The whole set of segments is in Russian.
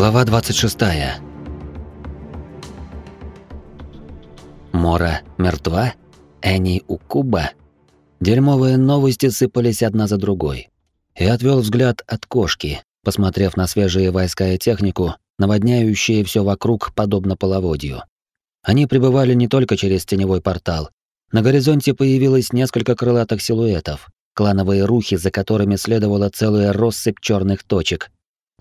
Глава 26. Мора мертва? Энни у Куба? Дерьмовые новости сыпались одна за другой. Я отвел взгляд от кошки, посмотрев на свежие войска и технику, наводняющие все вокруг подобно половодью. Они прибывали не только через теневой портал. На горизонте появилось несколько крылатых силуэтов, клановые рухи, за которыми следовала целая россыпь черных точек,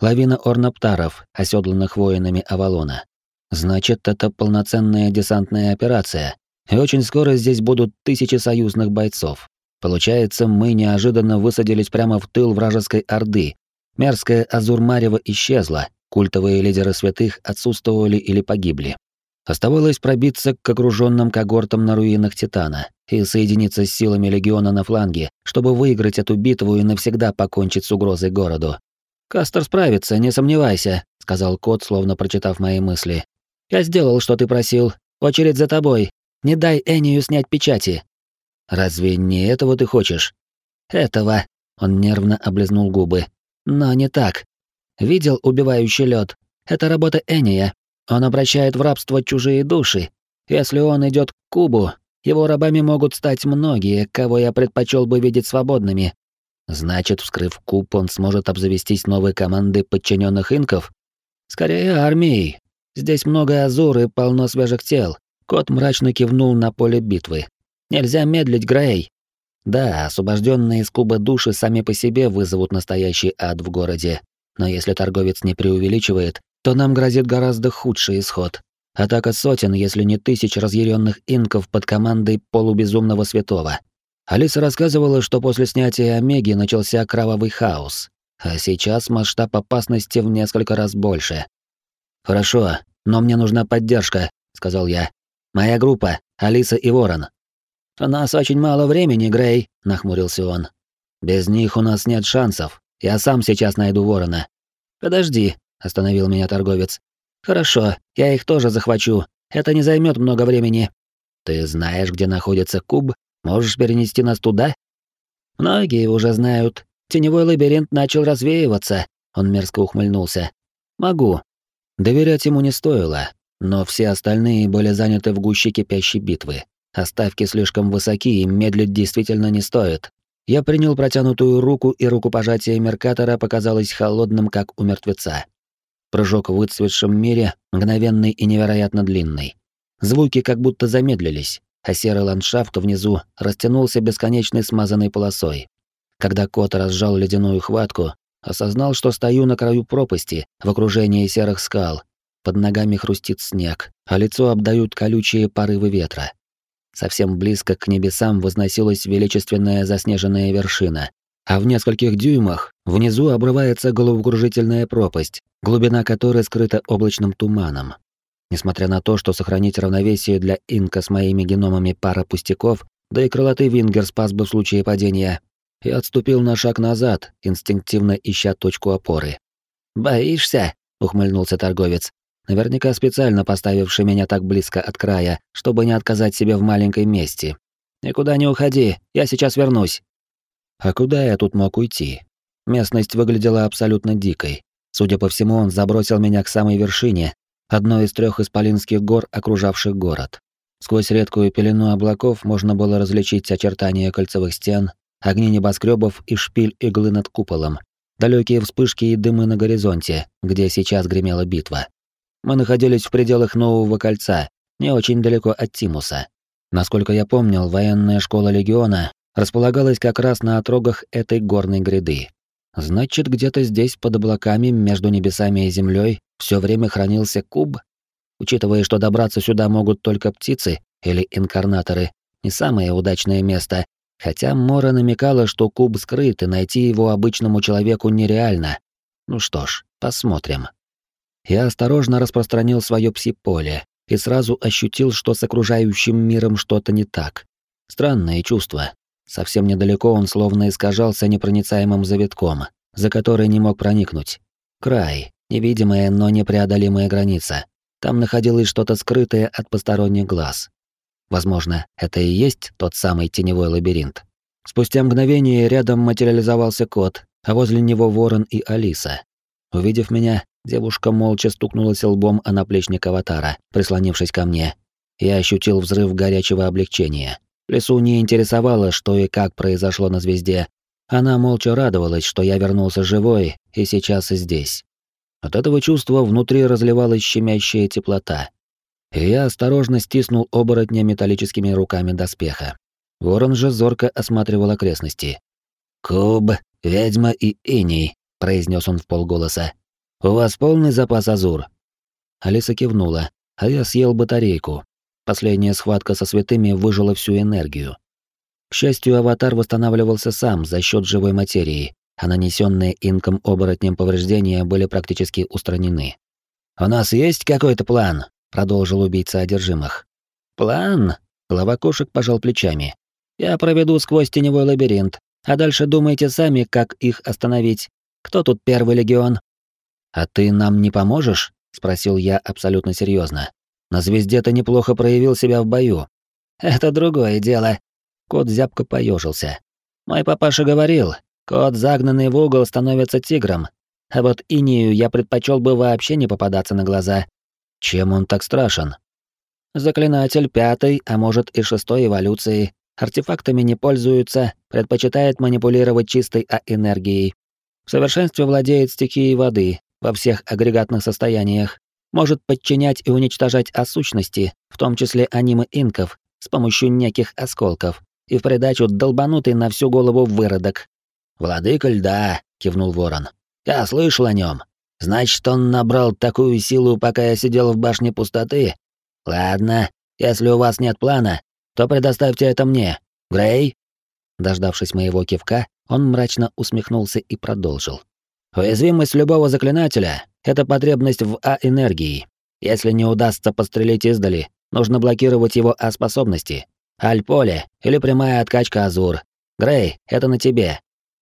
Лавина орноптаров, оседланных воинами Авалона. Значит, это полноценная десантная операция, и очень скоро здесь будут тысячи союзных бойцов. Получается, мы неожиданно высадились прямо в тыл вражеской орды. Мерзкая Азурмарева исчезла, культовые лидеры святых отсутствовали или погибли. Оставалось пробиться к окруженным когортам на руинах Титана и соединиться с силами Легиона на фланге, чтобы выиграть эту битву и навсегда покончить с угрозой городу. «Кастер справится, не сомневайся», — сказал кот, словно прочитав мои мысли. «Я сделал, что ты просил. Очередь за тобой. Не дай Энию снять печати». «Разве не этого ты хочешь?» «Этого», — он нервно облизнул губы. «Но не так. Видел убивающий лед. Это работа Эния. Он обращает в рабство чужие души. Если он идет к кубу, его рабами могут стать многие, кого я предпочел бы видеть свободными. Значит, вскрыв куб, он сможет обзавестись новой командой подчиненных инков? Скорее, армией. Здесь много азур и полно свежих тел. Кот мрачно кивнул на поле битвы. Нельзя медлить, Грей. Да, освобожденные из куба души сами по себе вызовут настоящий ад в городе. Но если торговец не преувеличивает, то нам грозит гораздо худший исход. Атака сотен, если не тысяч разъяренных инков под командой полубезумного святого. Алиса рассказывала, что после снятия Омеги начался кровавый хаос, а сейчас масштаб опасности в несколько раз больше. «Хорошо, но мне нужна поддержка», — сказал я. «Моя группа, Алиса и Ворон». «У нас очень мало времени, Грей», — нахмурился он. «Без них у нас нет шансов. Я сам сейчас найду Ворона». «Подожди», — остановил меня торговец. «Хорошо, я их тоже захвачу. Это не займет много времени». «Ты знаешь, где находится куб?» Можешь перенести нас туда? Многие уже знают. Теневой лабиринт начал развеиваться. Он мерзко ухмыльнулся. Могу. Доверять ему не стоило, но все остальные были заняты в гуще кипящей битвы. Оставки слишком высоки, и медлить действительно не стоит. Я принял протянутую руку, и рукопожатие Меркатора показалось холодным, как у мертвеца. Прыжок в выцветшем мире, мгновенный и невероятно длинный. Звуки как будто замедлились а серый ландшафт внизу растянулся бесконечной смазанной полосой. Когда кот разжал ледяную хватку, осознал, что стою на краю пропасти в окружении серых скал. Под ногами хрустит снег, а лицо обдают колючие порывы ветра. Совсем близко к небесам возносилась величественная заснеженная вершина, а в нескольких дюймах внизу обрывается головокружительная пропасть, глубина которой скрыта облачным туманом. Несмотря на то, что сохранить равновесие для инка с моими геномами пара пустяков, да и крылатый вингер спас бы в случае падения, я отступил на шаг назад, инстинктивно ища точку опоры. «Боишься?» — ухмыльнулся торговец, наверняка специально поставивший меня так близко от края, чтобы не отказать себе в маленькой месте. «Никуда не уходи, я сейчас вернусь». А куда я тут мог уйти? Местность выглядела абсолютно дикой. Судя по всему, он забросил меня к самой вершине, одной из трех исполинских гор, окружавших город. Сквозь редкую пелену облаков можно было различить очертания кольцевых стен, огни небоскребов и шпиль иглы над куполом, далекие вспышки и дымы на горизонте, где сейчас гремела битва. Мы находились в пределах нового кольца, не очень далеко от Тимуса. Насколько я помнил, военная школа легиона располагалась как раз на отрогах этой горной гряды. Значит, где-то здесь под облаками между небесами и землей все время хранился куб, учитывая, что добраться сюда могут только птицы или инкарнаторы, не самое удачное место, хотя Мора намекала, что куб скрыт и найти его обычному человеку нереально. Ну что ж, посмотрим. Я осторожно распространил свое пси-поле и сразу ощутил, что с окружающим миром что-то не так. Странное чувство. Совсем недалеко он словно искажался непроницаемым завитком, за который не мог проникнуть. Край, Невидимая, но непреодолимая граница. Там находилось что-то скрытое от посторонних глаз. Возможно, это и есть тот самый теневой лабиринт. Спустя мгновение рядом материализовался кот, а возле него ворон и Алиса. Увидев меня, Девушка молча стукнулась лбом о наплечник аватара, прислонившись ко мне. Я ощутил взрыв горячего облегчения. Лесу не интересовало, что и как произошло на звезде. Она молча радовалась, что я вернулся живой и сейчас и здесь. От этого чувства внутри разливалась щемящая теплота. И я осторожно стиснул оборотня металлическими руками доспеха. Ворон же зорко осматривал окрестности. «Куб, ведьма и иней», — произнес он в полголоса. «У вас полный запас азур?» Алиса кивнула, а я съел батарейку. Последняя схватка со святыми выжила всю энергию. К счастью, аватар восстанавливался сам за счет живой материи, а нанесенные инком оборотнем повреждения были практически устранены. «У нас есть какой-то план?» — продолжил убийца одержимых. «План?» — глава кошек пожал плечами. «Я проведу сквозь теневой лабиринт, а дальше думайте сами, как их остановить. Кто тут первый легион?» «А ты нам не поможешь?» — спросил я абсолютно серьезно. «На звезде ты неплохо проявил себя в бою». «Это другое дело». Кот зябко поежился. «Мой папаша говорил, кот, загнанный в угол, становится тигром. А вот инию я предпочел бы вообще не попадаться на глаза. Чем он так страшен? Заклинатель пятой, а может и шестой эволюции, артефактами не пользуется, предпочитает манипулировать чистой А-энергией. В совершенстве владеет стихией воды во всех агрегатных состояниях, может подчинять и уничтожать осущности, в том числе анимы инков, с помощью неких осколков, и в придачу долбанутый на всю голову выродок. «Владыка льда», — кивнул ворон. «Я слышал о нем. Значит, он набрал такую силу, пока я сидел в башне пустоты? Ладно, если у вас нет плана, то предоставьте это мне. Грей?» Дождавшись моего кивка, он мрачно усмехнулся и продолжил. «Уязвимость любого заклинателя — это потребность в А-энергии. Если не удастся пострелить издали, нужно блокировать его А-способности. Аль-поле или прямая откачка Азур. Грей, это на тебе.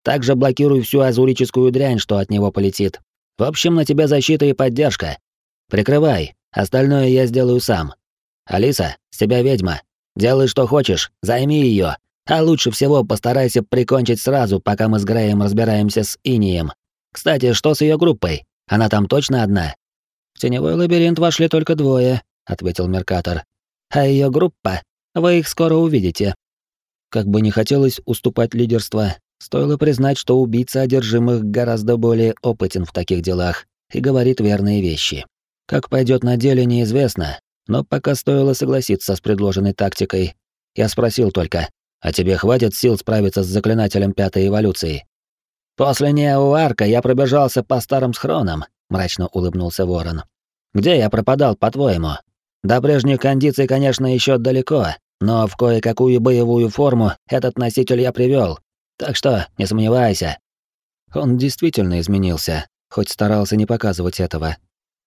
Также блокируй всю азурическую дрянь, что от него полетит. В общем, на тебя защита и поддержка. Прикрывай, остальное я сделаю сам. Алиса, с тебя ведьма. Делай, что хочешь, займи ее. А лучше всего постарайся прикончить сразу, пока мы с Греем разбираемся с Инием. Кстати, что с ее группой? Она там точно одна? В теневой лабиринт вошли только двое, ответил Меркатор. А ее группа, вы их скоро увидите. Как бы не хотелось уступать лидерство, Стоило признать, что убийца одержимых гораздо более опытен в таких делах и говорит верные вещи. Как пойдет на деле, неизвестно, но пока стоило согласиться с предложенной тактикой. Я спросил только, а тебе хватит сил справиться с заклинателем пятой эволюции? После неоарка я пробежался по старым схронам, мрачно улыбнулся Ворон. Где я пропадал, по-твоему? До прежних кондиций, конечно, еще далеко, но в кое-какую боевую форму этот носитель я привел, так что, не сомневайся. Он действительно изменился, хоть старался не показывать этого.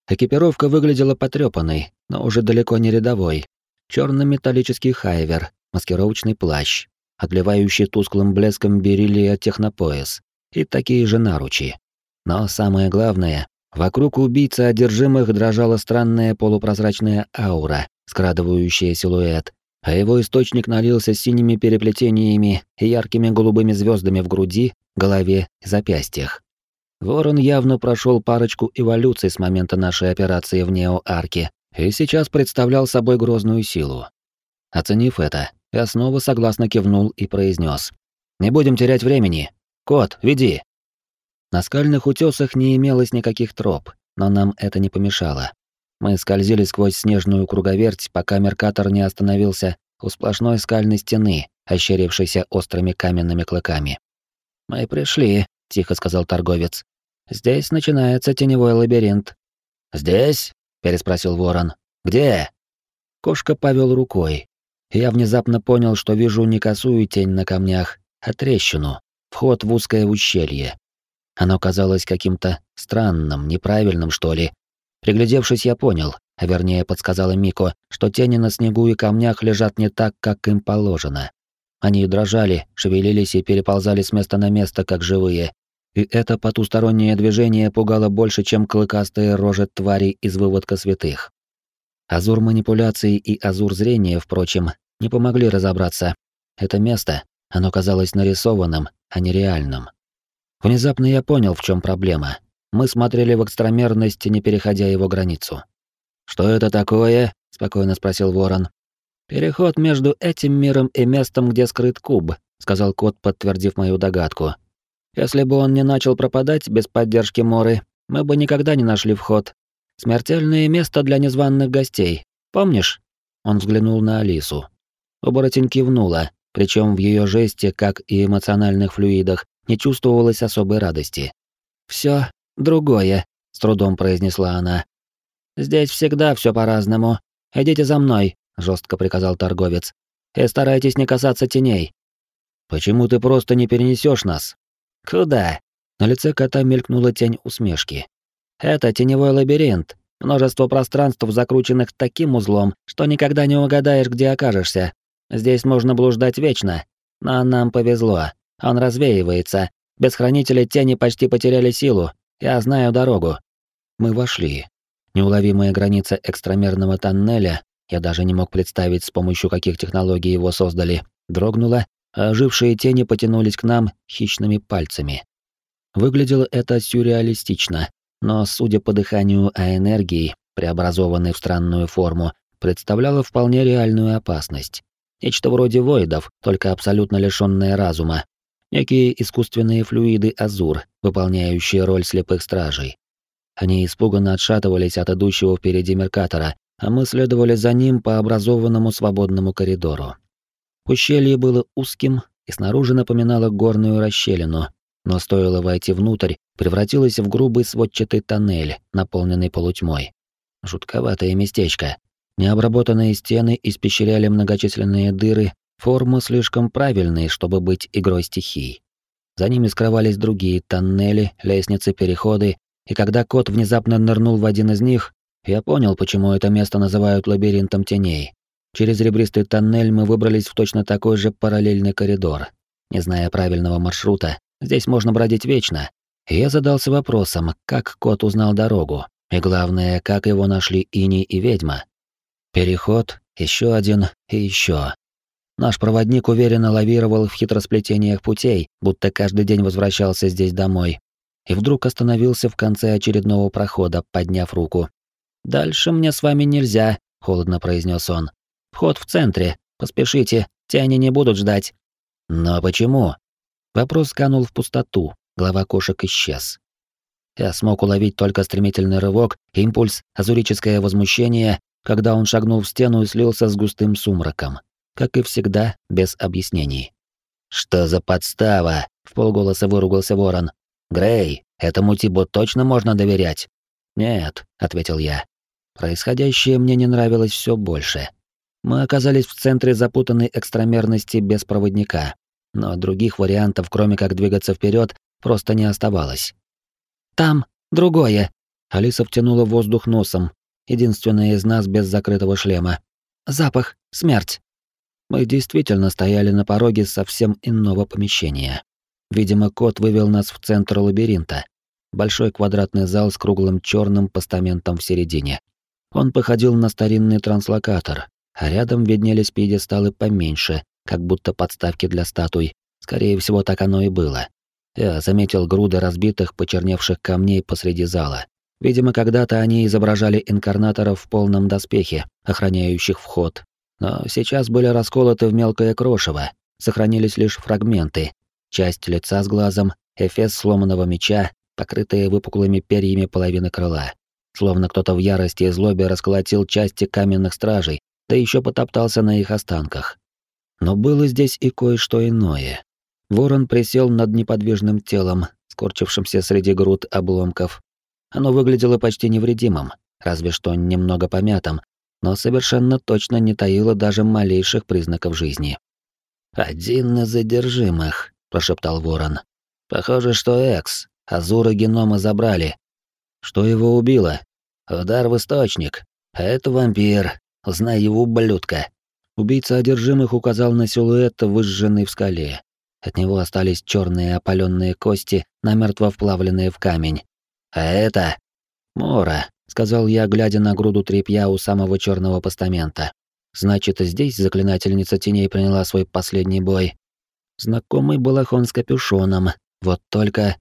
Экипировка выглядела потрепанной, но уже далеко не рядовой. Черный металлический хайвер, маскировочный плащ, отливающий тусклым блеском бериллия технопояс и такие же наручи. Но самое главное, вокруг убийцы одержимых дрожала странная полупрозрачная аура, скрадывающая силуэт, а его источник налился синими переплетениями и яркими голубыми звездами в груди, голове и запястьях. Ворон явно прошел парочку эволюций с момента нашей операции в Нео-Арке и сейчас представлял собой грозную силу. Оценив это, я снова согласно кивнул и произнес: «Не будем терять времени. Кот, веди!» На скальных утесах не имелось никаких троп, но нам это не помешало. Мы скользили сквозь снежную круговерть, пока Меркатор не остановился у сплошной скальной стены, ощерившейся острыми каменными клыками. «Мы пришли», — тихо сказал торговец. «Здесь начинается теневой лабиринт». «Здесь?» — переспросил ворон. «Где?» Кошка повел рукой. Я внезапно понял, что вижу не косую тень на камнях, а трещину, вход в узкое ущелье. Оно казалось каким-то странным, неправильным, что ли, Приглядевшись, я понял, а вернее подсказала Мико, что тени на снегу и камнях лежат не так, как им положено. Они дрожали, шевелились и переползали с места на место, как живые. И это потустороннее движение пугало больше, чем клыкастые рожи тварей из выводка святых. Азур манипуляции и азур зрения, впрочем, не помогли разобраться. Это место, оно казалось нарисованным, а не реальным. Внезапно я понял, в чем проблема. Мы смотрели в экстрамерность, не переходя его границу. «Что это такое?» — спокойно спросил Ворон. «Переход между этим миром и местом, где скрыт куб», — сказал кот, подтвердив мою догадку. «Если бы он не начал пропадать без поддержки Моры, мы бы никогда не нашли вход. Смертельное место для незваных гостей. Помнишь?» Он взглянул на Алису. Оборотень кивнула, причем в ее жесте, как и эмоциональных флюидах, не чувствовалось особой радости. Все другое», — с трудом произнесла она. «Здесь всегда все по-разному. Идите за мной», — жестко приказал торговец. «И старайтесь не касаться теней». «Почему ты просто не перенесешь нас?» «Куда?» На лице кота мелькнула тень усмешки. «Это теневой лабиринт. Множество пространств, закрученных таким узлом, что никогда не угадаешь, где окажешься. Здесь можно блуждать вечно. Но нам повезло. Он развеивается. Без хранителя тени почти потеряли силу. Я знаю дорогу. Мы вошли. Неуловимая граница экстрамерного тоннеля, я даже не мог представить, с помощью каких технологий его создали, дрогнула, а ожившие тени потянулись к нам хищными пальцами. Выглядело это сюрреалистично, но, судя по дыханию а энергии, преобразованной в странную форму, представляло вполне реальную опасность. Нечто вроде воидов, только абсолютно лишённое разума. Некие искусственные флюиды Азур, выполняющие роль слепых стражей. Они испуганно отшатывались от идущего впереди Меркатора, а мы следовали за ним по образованному свободному коридору. Ущелье было узким и снаружи напоминало горную расщелину, но стоило войти внутрь, превратилось в грубый сводчатый тоннель, наполненный полутьмой. Жутковатое местечко, Необработанные стены испещряли многочисленные дыры, формы слишком правильные, чтобы быть игрой стихий. За ними скрывались другие тоннели, лестницы, переходы, и когда кот внезапно нырнул в один из них, я понял, почему это место называют лабиринтом теней. Через ребристый тоннель мы выбрались в точно такой же параллельный коридор. Не зная правильного маршрута, здесь можно бродить вечно. И я задался вопросом, как кот узнал дорогу, и главное, как его нашли Ини и ведьма. Переход, еще один и еще. Наш проводник уверенно лавировал в хитросплетениях путей, будто каждый день возвращался здесь домой. И вдруг остановился в конце очередного прохода, подняв руку. «Дальше мне с вами нельзя», — холодно произнес он. «Вход в центре. Поспешите, тени не будут ждать». «Но почему?» Вопрос канул в пустоту, глава кошек исчез. Я смог уловить только стремительный рывок, импульс, азурическое возмущение когда он шагнул в стену и слился с густым сумраком. Как и всегда, без объяснений. «Что за подстава?» — в полголоса выругался ворон. «Грей, этому типу точно можно доверять?» «Нет», — ответил я. Происходящее мне не нравилось все больше. Мы оказались в центре запутанной экстрамерности без проводника, но других вариантов, кроме как двигаться вперед, просто не оставалось. «Там, другое!» Алиса втянула воздух носом, единственная из нас без закрытого шлема. Запах, смерть. Мы действительно стояли на пороге совсем иного помещения. Видимо, кот вывел нас в центр лабиринта. Большой квадратный зал с круглым черным постаментом в середине. Он походил на старинный транслокатор, а рядом виднелись пьедесталы поменьше, как будто подставки для статуй. Скорее всего, так оно и было. Я заметил груды разбитых, почерневших камней посреди зала. Видимо, когда-то они изображали инкарнаторов в полном доспехе, охраняющих вход. Но сейчас были расколоты в мелкое крошево, сохранились лишь фрагменты. Часть лица с глазом, эфес сломанного меча, покрытые выпуклыми перьями половины крыла. Словно кто-то в ярости и злобе расколотил части каменных стражей, да еще потоптался на их останках. Но было здесь и кое-что иное. Ворон присел над неподвижным телом, скорчившимся среди груд обломков, оно выглядело почти невредимым, разве что немного помятым, но совершенно точно не таило даже малейших признаков жизни. «Один из задержимых», — прошептал Ворон. «Похоже, что Экс. Азура генома забрали. Что его убило? Удар в источник. А это вампир. Узнай его, ублюдка». Убийца одержимых указал на силуэт, выжженный в скале. От него остались черные опаленные кости, намертво вплавленные в камень. А это... Мора, сказал я, глядя на груду тряпья у самого черного постамента. Значит, здесь заклинательница теней приняла свой последний бой. Знакомый балахон с капюшоном. Вот только...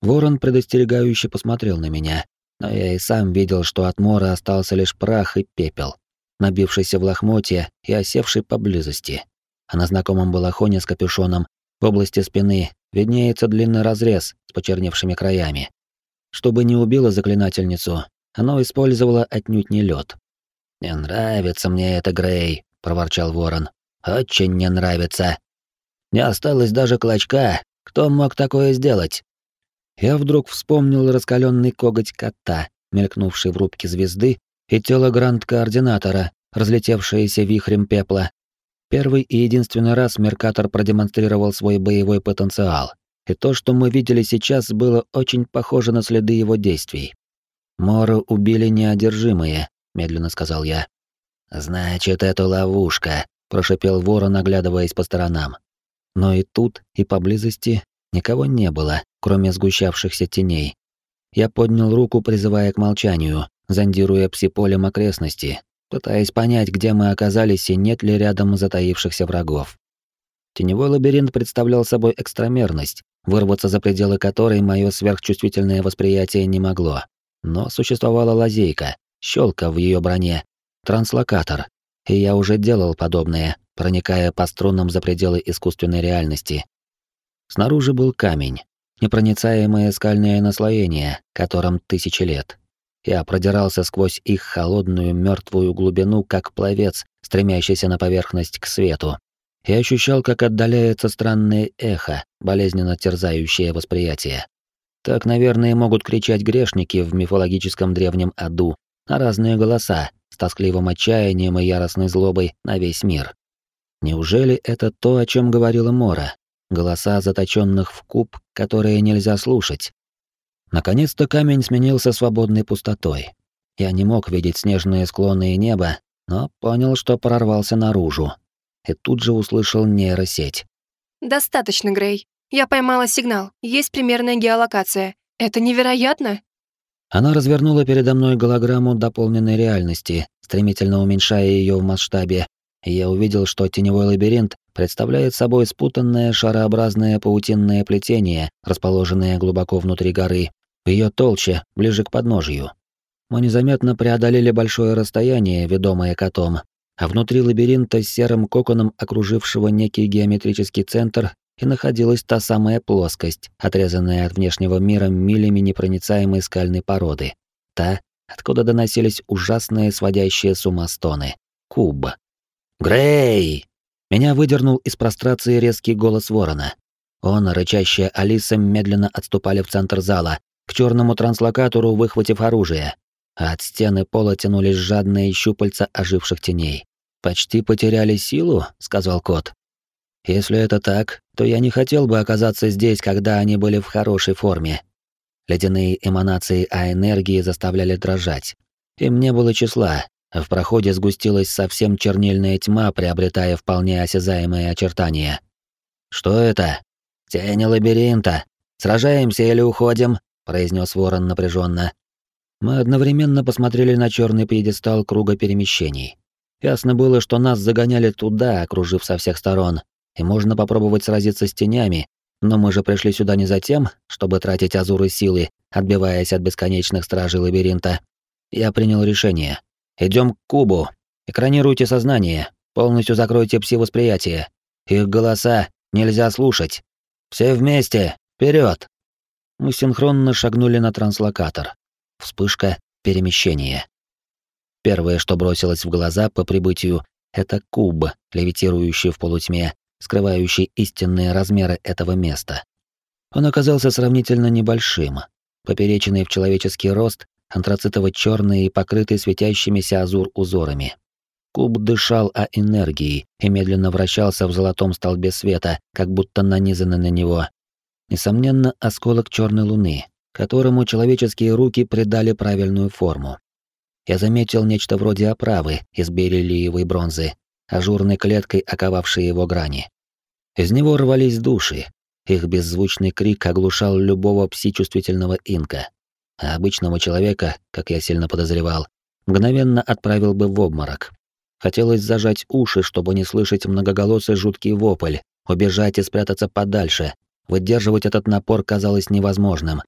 Ворон предостерегающе посмотрел на меня, но я и сам видел, что от мора остался лишь прах и пепел, набившийся в лохмотья и осевший поблизости. А на знакомом балахоне с капюшоном в области спины виднеется длинный разрез с почерневшими краями. Чтобы не убило заклинательницу, оно использовало отнюдь не лед. «Не нравится мне это, Грей», — проворчал ворон. «Очень не нравится. Не осталось даже клочка. Кто мог такое сделать?» Я вдруг вспомнил раскаленный коготь кота, мелькнувший в рубке звезды, и тело гранд-координатора, разлетевшееся вихрем пепла. Первый и единственный раз Меркатор продемонстрировал свой боевой потенциал, и то, что мы видели сейчас, было очень похоже на следы его действий. Мора убили неодержимые, медленно сказал я. Значит, это ловушка, прошипел ворон, оглядываясь по сторонам. Но и тут, и поблизости никого не было, кроме сгущавшихся теней. Я поднял руку, призывая к молчанию, зондируя псиполем окрестности, пытаясь понять, где мы оказались и нет ли рядом затаившихся врагов. Теневой лабиринт представлял собой экстрамерность, вырваться за пределы которой мое сверхчувствительное восприятие не могло. Но существовала лазейка, щелка в ее броне, транслокатор, и я уже делал подобное, проникая по струнам за пределы искусственной реальности. Снаружи был камень, непроницаемое скальное наслоение, которым тысячи лет. Я продирался сквозь их холодную мертвую глубину, как пловец, стремящийся на поверхность к свету. И ощущал, как отдаляется странное эхо, болезненно терзающее восприятие. Так, наверное, могут кричать грешники в мифологическом древнем аду, на разные голоса, с тоскливым отчаянием и яростной злобой на весь мир. Неужели это то, о чем говорила Мора? Голоса заточенных в куб, которые нельзя слушать. Наконец-то камень сменился свободной пустотой. Я не мог видеть снежные склоны и небо, но понял, что прорвался наружу. И тут же услышал нейросеть. «Достаточно, Грей. Я поймала сигнал. Есть примерная геолокация. Это невероятно!» Она развернула передо мной голограмму дополненной реальности, стремительно уменьшая ее в масштабе, я увидел, что теневой лабиринт представляет собой спутанное шарообразное паутинное плетение, расположенное глубоко внутри горы, в ее толще, ближе к подножью. Мы незаметно преодолели большое расстояние, ведомое котом, а внутри лабиринта с серым коконом, окружившего некий геометрический центр, и находилась та самая плоскость, отрезанная от внешнего мира милями непроницаемой скальной породы. Та, откуда доносились ужасные сводящие с ума стоны. Куб. «Грей!» Меня выдернул из прострации резкий голос ворона. Он, рычащая Алиса, медленно отступали в центр зала, к черному транслокатору, выхватив оружие. А от стены пола тянулись жадные щупальца оживших теней. «Почти потеряли силу?» — сказал кот. Если это так, то я не хотел бы оказаться здесь, когда они были в хорошей форме. Ледяные эманации А-энергии заставляли дрожать. Им не было числа, в проходе сгустилась совсем чернильная тьма, приобретая вполне осязаемые очертания. «Что это?» «Тени лабиринта. Сражаемся или уходим?» — произнес ворон напряженно. Мы одновременно посмотрели на черный пьедестал круга перемещений. Ясно было, что нас загоняли туда, окружив со всех сторон, и можно попробовать сразиться с тенями, но мы же пришли сюда не за тем, чтобы тратить азуры силы, отбиваясь от бесконечных стражей лабиринта. Я принял решение. Идем к кубу. Экранируйте сознание, полностью закройте пси-восприятие. Их голоса нельзя слушать. Все вместе, вперед! Мы синхронно шагнули на транслокатор. Вспышка, перемещение. Первое, что бросилось в глаза по прибытию, это куб, левитирующий в полутьме, скрывающий истинные размеры этого места. Он оказался сравнительно небольшим, попереченный в человеческий рост, антрацитово-черный и покрытый светящимися азур-узорами. Куб дышал о энергии и медленно вращался в золотом столбе света, как будто нанизанный на него. Несомненно, осколок черной луны, которому человеческие руки придали правильную форму. Я заметил нечто вроде оправы из бериллиевой бронзы, ажурной клеткой оковавшей его грани. Из него рвались души, их беззвучный крик оглушал любого пси-чувствительного инка, а обычного человека, как я сильно подозревал, мгновенно отправил бы в обморок. Хотелось зажать уши, чтобы не слышать многоголосый жуткий вопль, убежать и спрятаться подальше. Выдерживать этот напор казалось невозможным,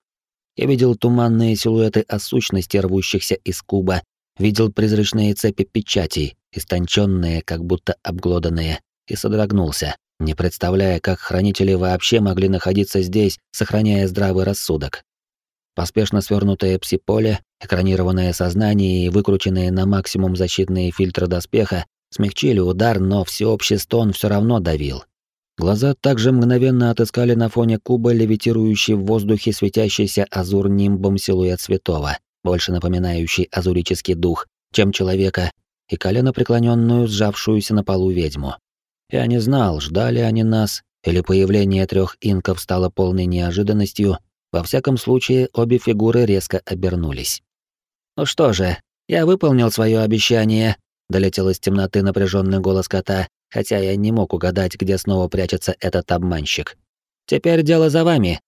Я видел туманные силуэты о сущности, рвущихся из куба, видел призрачные цепи печатей, истонченные, как будто обглоданные, и содрогнулся, не представляя, как хранители вообще могли находиться здесь, сохраняя здравый рассудок. Поспешно свернутое псиполе, экранированное сознание и выкрученные на максимум защитные фильтры доспеха смягчили удар, но всеобщий стон все равно давил. Глаза также мгновенно отыскали на фоне куба левитирующий в воздухе светящийся азур-нимбом силуэт святого, больше напоминающий азурический дух, чем человека, и колено преклоненную, сжавшуюся на полу ведьму. Я не знал, ждали они нас, или появление трех инков стало полной неожиданностью, во всяком случае обе фигуры резко обернулись. «Ну что же, я выполнил свое обещание», — долетел из темноты напряженный голос кота, хотя я не мог угадать, где снова прячется этот обманщик. «Теперь дело за вами.